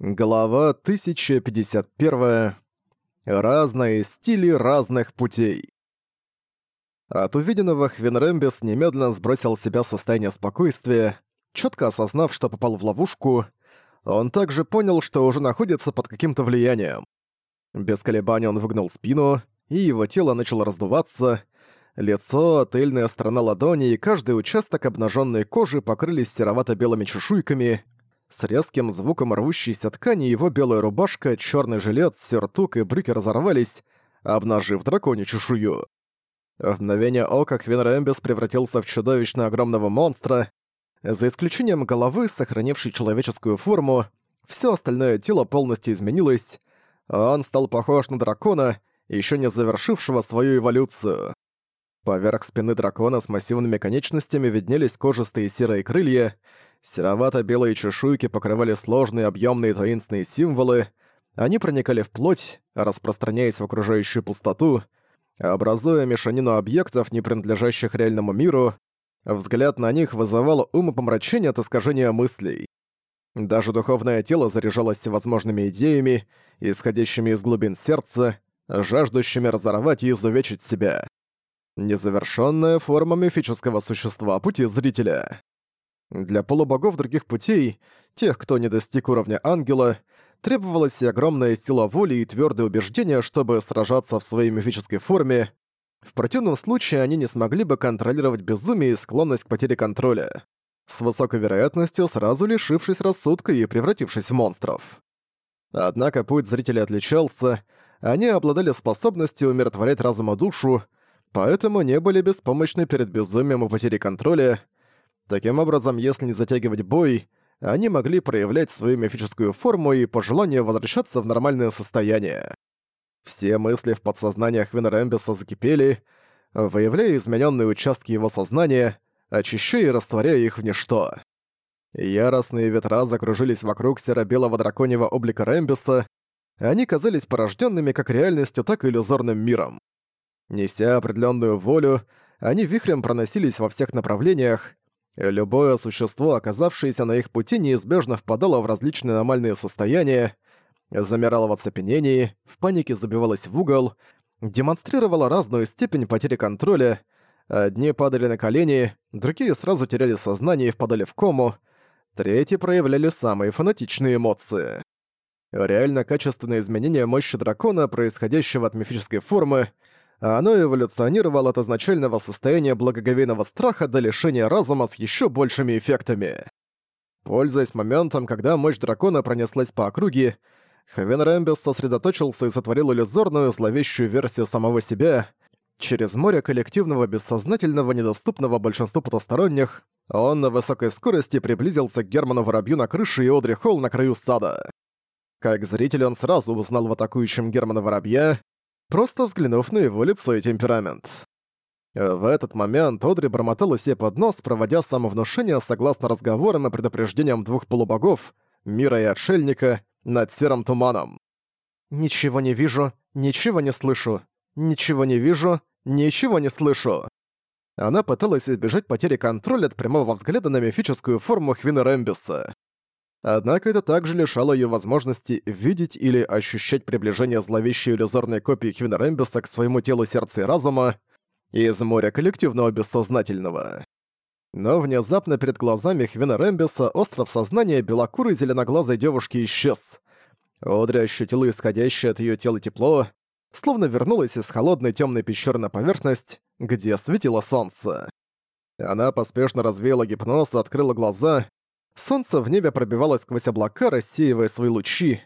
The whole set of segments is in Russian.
Глава 1051. Разные стили разных путей. От увиденного Хвенрэмбис немедленно сбросил с себя состояние спокойствия, четко осознав, что попал в ловушку, он также понял, что уже находится под каким-то влиянием. Без колебаний он выгнал спину, и его тело начало раздуваться, лицо, тыльная сторона ладони и каждый участок обнаженной кожи покрылись серовато-белыми чешуйками — с резким звуком рвущейся ткани его белая рубашка, черный жилет, сюртук и брюки разорвались, обнажив драконью чешую. В мгновение ока Квин Рэмбис превратился в чудовищно огромного монстра. За исключением головы, сохранившей человеческую форму, все остальное тело полностью изменилось, он стал похож на дракона, еще не завершившего свою эволюцию. Поверх спины дракона с массивными конечностями виднелись кожистые серые крылья, серовато-белые чешуйки покрывали сложные объемные таинственные символы, они проникали в плоть, распространяясь в окружающую пустоту, образуя мешанину объектов, не принадлежащих реальному миру, взгляд на них вызывал умопомрачение от искажения мыслей. Даже духовное тело заряжалось всевозможными идеями, исходящими из глубин сердца, жаждущими разорвать и изувечить себя незавершенная форма мифического существа пути зрителя. Для полубогов других путей, тех, кто не достиг уровня ангела, требовалась и огромная сила воли и твердое убеждение, чтобы сражаться в своей мифической форме. В противном случае они не смогли бы контролировать безумие и склонность к потере контроля, с высокой вероятностью сразу лишившись рассудка и превратившись в монстров. Однако путь зрителя отличался, они обладали способностью умиротворять разум и душу, поэтому не были беспомощны перед безумием и потерей контроля. Таким образом, если не затягивать бой, они могли проявлять свою мифическую форму и пожелание возвращаться в нормальное состояние. Все мысли в подсознаниях Вина Рэмбиса закипели, выявляя измененные участки его сознания, очищая и растворяя их в ничто. Яростные ветра закружились вокруг серо-белого драконьего облика Рэмбиса, они казались порожденными как реальностью, так и иллюзорным миром. Неся определенную волю, они вихрем проносились во всех направлениях, любое существо, оказавшееся на их пути, неизбежно впадало в различные аномальные состояния, замирало в оцепенении, в панике забивалось в угол, демонстрировало разную степень потери контроля, одни падали на колени, другие сразу теряли сознание и впадали в кому, третьи проявляли самые фанатичные эмоции. Реально качественные изменения мощи дракона, происходящего от мифической формы, а оно эволюционировало от изначального состояния благоговейного страха до лишения разума с еще большими эффектами. Пользуясь моментом, когда мощь дракона пронеслась по округе, Хавен Рэмбис сосредоточился и сотворил иллюзорную, зловещую версию самого себя. Через море коллективного бессознательного, недоступного большинству потусторонних, он на высокой скорости приблизился к Герману Воробью на крыше и Одри Холл на краю сада. Как зритель он сразу узнал в атакующем Германа Воробья, просто взглянув на его лицо и темперамент. Э, в этот момент Одри бормотала себе под нос, проводя самовнушение согласно разговорам и предупреждениям двух полубогов, мира и отшельника, над серым туманом. «Ничего не вижу, ничего не слышу, ничего не вижу, ничего не слышу». Она пыталась избежать потери контроля от прямого взгляда на мифическую форму Хвина Рэмбиса. Однако это также лишало ее возможности видеть или ощущать приближение зловещей иллюзорной копии Хивена Рэмбиса к своему телу сердца и разума из моря коллективного бессознательного. Но внезапно перед глазами Хвена Рэмбиса остров сознания белокурой зеленоглазой девушки исчез. Одри ощутила исходящее от ее тела тепло, словно вернулась из холодной темной пещеры на поверхность, где светило солнце. Она поспешно развеяла гипноз, открыла глаза Солнце в небе пробивалось сквозь облака, рассеивая свои лучи.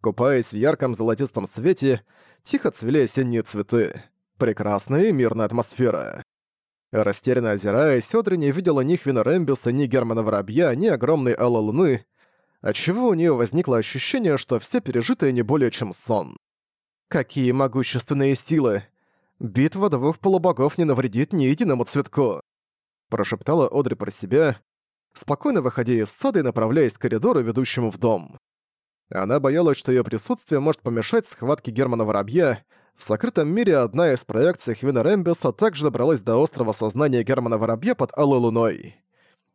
Купаясь в ярком золотистом свете, тихо цвели осенние цветы. Прекрасная и мирная атмосфера. Растерянно озираясь, Одри не видела ни Хвина Рэмбиса, ни Германа Воробья, ни огромной Алла Луны, отчего у нее возникло ощущение, что все пережитое не более чем сон. Какие могущественные силы! Битва двух полубогов не навредит ни единому цветку! Прошептала Одри про себя, спокойно выходя из сада и направляясь к коридору, ведущему в дом. Она боялась, что ее присутствие может помешать схватке Германа Воробья. В сокрытом мире одна из проекций Хвина Рэмбиса также добралась до острова сознания Германа Воробья под Алой Луной.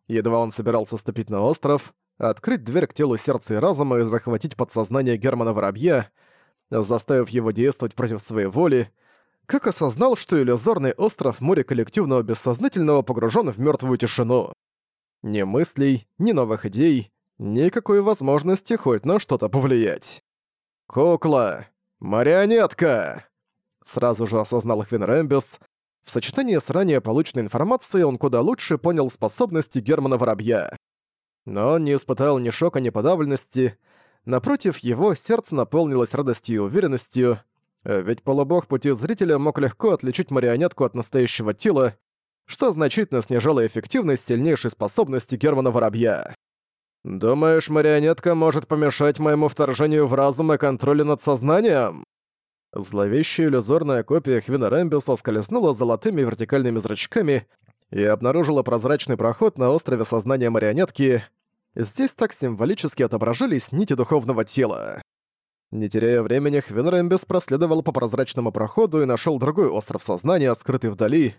Едва он собирался ступить на остров, открыть дверь к телу сердца и разума и захватить подсознание Германа Воробья, заставив его действовать против своей воли, как осознал, что иллюзорный остров море коллективного бессознательного погружен в мертвую тишину. Ни мыслей, ни новых идей, никакой возможности хоть на что-то повлиять. «Кукла! Марионетка!» Сразу же осознал Хвин Рэмбис. В сочетании с ранее полученной информацией он куда лучше понял способности Германа Воробья. Но он не испытал ни шока, ни подавленности. Напротив, его сердце наполнилось радостью и уверенностью, ведь полубог пути зрителя мог легко отличить марионетку от настоящего тела, что значительно снижало эффективность сильнейшей способности Германа Воробья. «Думаешь, марионетка может помешать моему вторжению в разум и контролю над сознанием?» Зловещая иллюзорная копия Хвина Рэмбиуса скользнула золотыми вертикальными зрачками и обнаружила прозрачный проход на острове сознания марионетки. Здесь так символически отображались нити духовного тела. Не теряя времени, Хвин Рэмбис проследовал по прозрачному проходу и нашел другой остров сознания, скрытый вдали,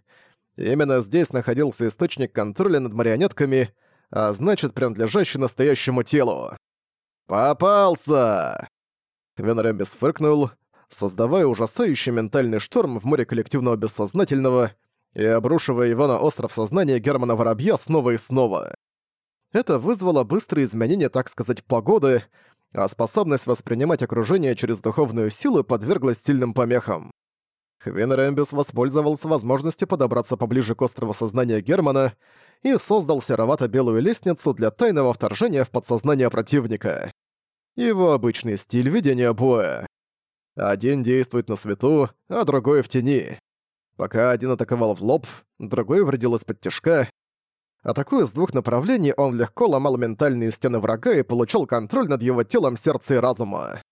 Именно здесь находился источник контроля над марионетками, а значит, принадлежащий настоящему телу. «Попался!» Венрембис фыркнул, создавая ужасающий ментальный шторм в море коллективного бессознательного и обрушивая его на остров сознания Германа Воробья снова и снова. Это вызвало быстрые изменения, так сказать, погоды, а способность воспринимать окружение через духовную силу подверглась сильным помехам. Хвен Рэмбис воспользовался возможностью подобраться поближе к острову сознания Германа и создал серовато-белую лестницу для тайного вторжения в подсознание противника. Его обычный стиль ведения боя. Один действует на свету, а другой в тени. Пока один атаковал в лоб, другой вредил из-под тяжка. Атакуя с двух направлений, он легко ломал ментальные стены врага и получал контроль над его телом, сердца и разума.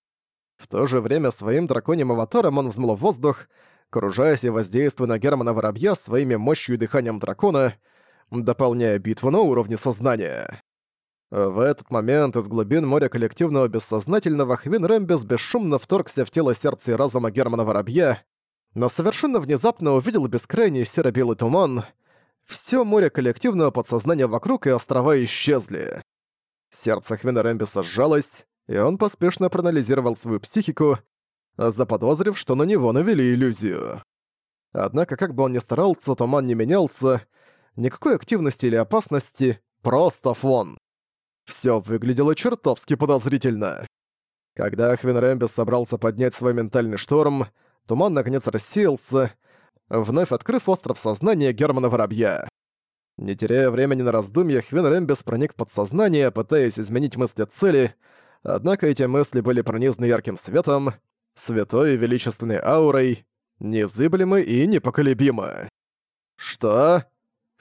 В то же время своим драконьим аватаром он взмыл воздух, кружась и воздействуя на Германа Воробья своими мощью и дыханием дракона, дополняя битву на уровне сознания. В этот момент из глубин моря коллективного бессознательного Хвин Рэмбис бесшумно вторгся в тело сердца и разума Германа Воробья, но совершенно внезапно увидел бескрайний серо-белый туман. Всё море коллективного подсознания вокруг и острова исчезли. Сердце Хвина Рэмбиса сжалось, и он поспешно проанализировал свою психику, а заподозрив, что на него навели иллюзию. Однако, как бы он ни старался, туман не менялся, никакой активности или опасности, просто фон. Всё выглядело чертовски подозрительно. Когда Ахвин Рэмбис собрался поднять свой ментальный шторм, туман наконец рассеялся, вновь открыв остров сознания Германа Воробья. Не теряя времени на раздумья, Хвин Рэмбис проник в подсознание, пытаясь изменить мысли цели, однако эти мысли были пронизаны ярким светом, святой и величественной аурой, невзыблемы и непоколебимы. «Что?»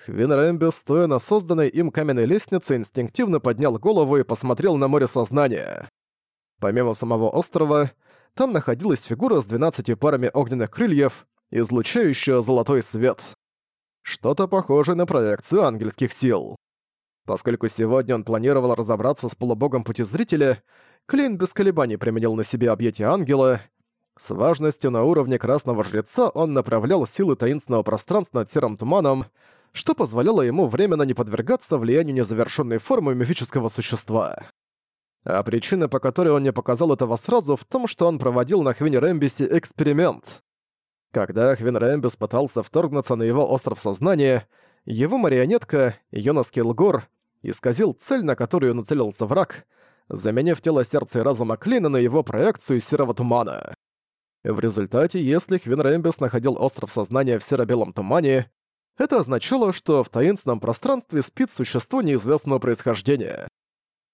Хвин Рэмбо, стоя на созданной им каменной лестнице, инстинктивно поднял голову и посмотрел на море сознания. Помимо самого острова, там находилась фигура с 12 парами огненных крыльев, излучающая золотой свет. Что-то похожее на проекцию ангельских сил. Поскольку сегодня он планировал разобраться с полубогом пути зрителя, Клин без колебаний применил на себе объятие ангела. С важностью на уровне красного жреца он направлял силы таинственного пространства над серым туманом, что позволяло ему временно не подвергаться влиянию незавершенной формы мифического существа. А причина, по которой он не показал этого сразу, в том, что он проводил на Хвин Рэмбисе эксперимент. Когда Хвин Рэмбис пытался вторгнуться на его остров сознания, его марионетка, Йонас Килгор, исказил цель, на которую нацелился враг, заменив тело сердца и разума Клина на его проекцию серого тумана. В результате, если Хвин Рэмбис находил остров сознания в серо-белом тумане, это означало, что в таинственном пространстве спит существо неизвестного происхождения.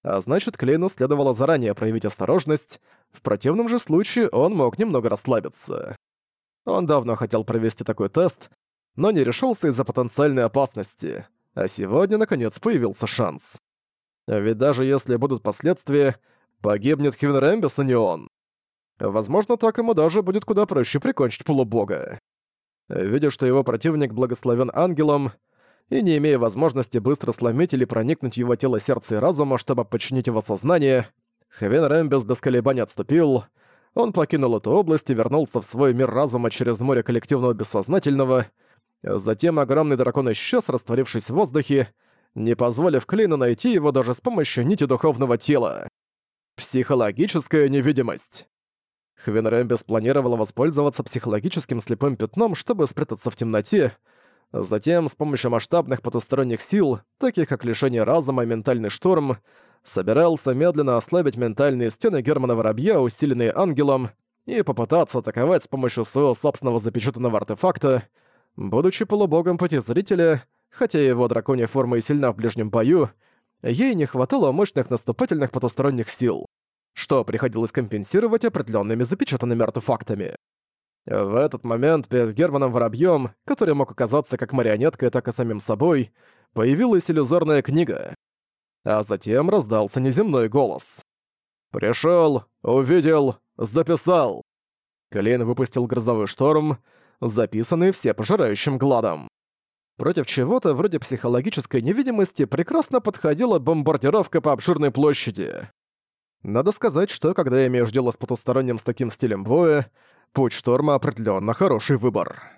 А значит, Клину следовало заранее проявить осторожность, в противном же случае он мог немного расслабиться. Он давно хотел провести такой тест, но не решился из-за потенциальной опасности. А сегодня, наконец, появился шанс. А ведь даже если будут последствия, погибнет Хивен Рэмбис, а не он. Возможно, так ему даже будет куда проще прикончить полубога. Видя, что его противник благословен ангелом, и не имея возможности быстро сломить или проникнуть его тело, сердце и разума, чтобы подчинить его сознание, Хевен Рэмбис без колебаний отступил. Он покинул эту область и вернулся в свой мир разума через море коллективного бессознательного — Затем огромный дракон исчез, растворившись в воздухе, не позволив Клину найти его даже с помощью нити духовного тела. Психологическая невидимость. Хвенрембис планировала воспользоваться психологическим слепым пятном, чтобы спрятаться в темноте, затем с помощью масштабных потусторонних сил, таких как лишение разума и ментальный шторм, собирался медленно ослабить ментальные стены Германа Воробья, усиленные ангелом, и попытаться атаковать с помощью своего собственного запечатанного артефакта, Будучи полубогом путезрителя, хотя его драконья форма и сильна в ближнем бою, ей не хватало мощных наступательных потусторонних сил, что приходилось компенсировать определенными запечатанными артефактами. В этот момент перед Германом Воробьем, который мог оказаться как марионеткой, так и самим собой, появилась иллюзорная книга. А затем раздался неземной голос. "Пришел, увидел, записал!» Клейн выпустил грозовой шторм, записанные все пожирающим гладом. Против чего-то вроде психологической невидимости прекрасно подходила бомбардировка по обширной площади. Надо сказать, что когда я имею дело с потусторонним с таким стилем боя, путь шторма определенно хороший выбор.